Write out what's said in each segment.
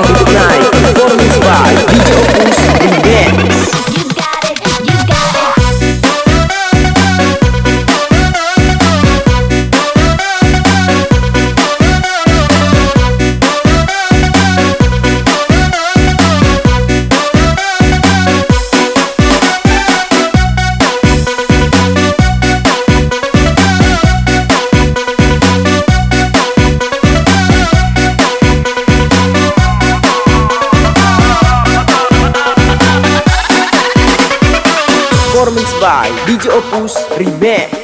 Electronic Night, performance by DJ Opus by DJ Opus Remix I want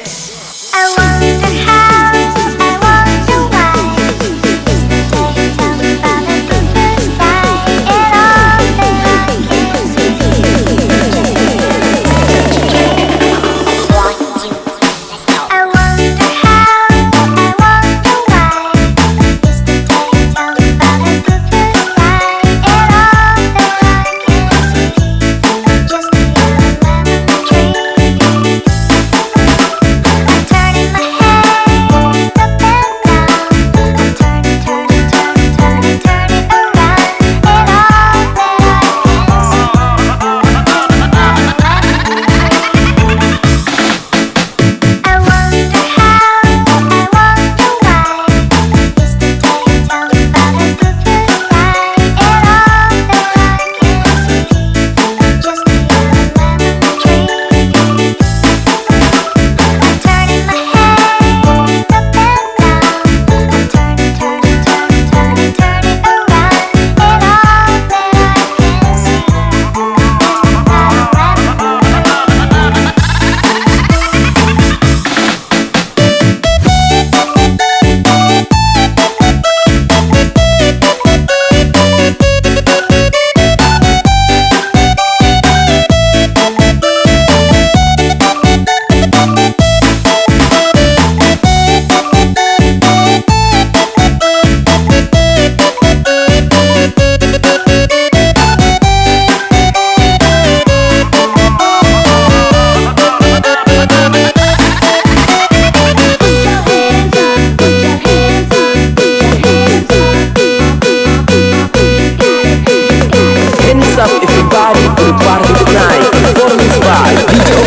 don't.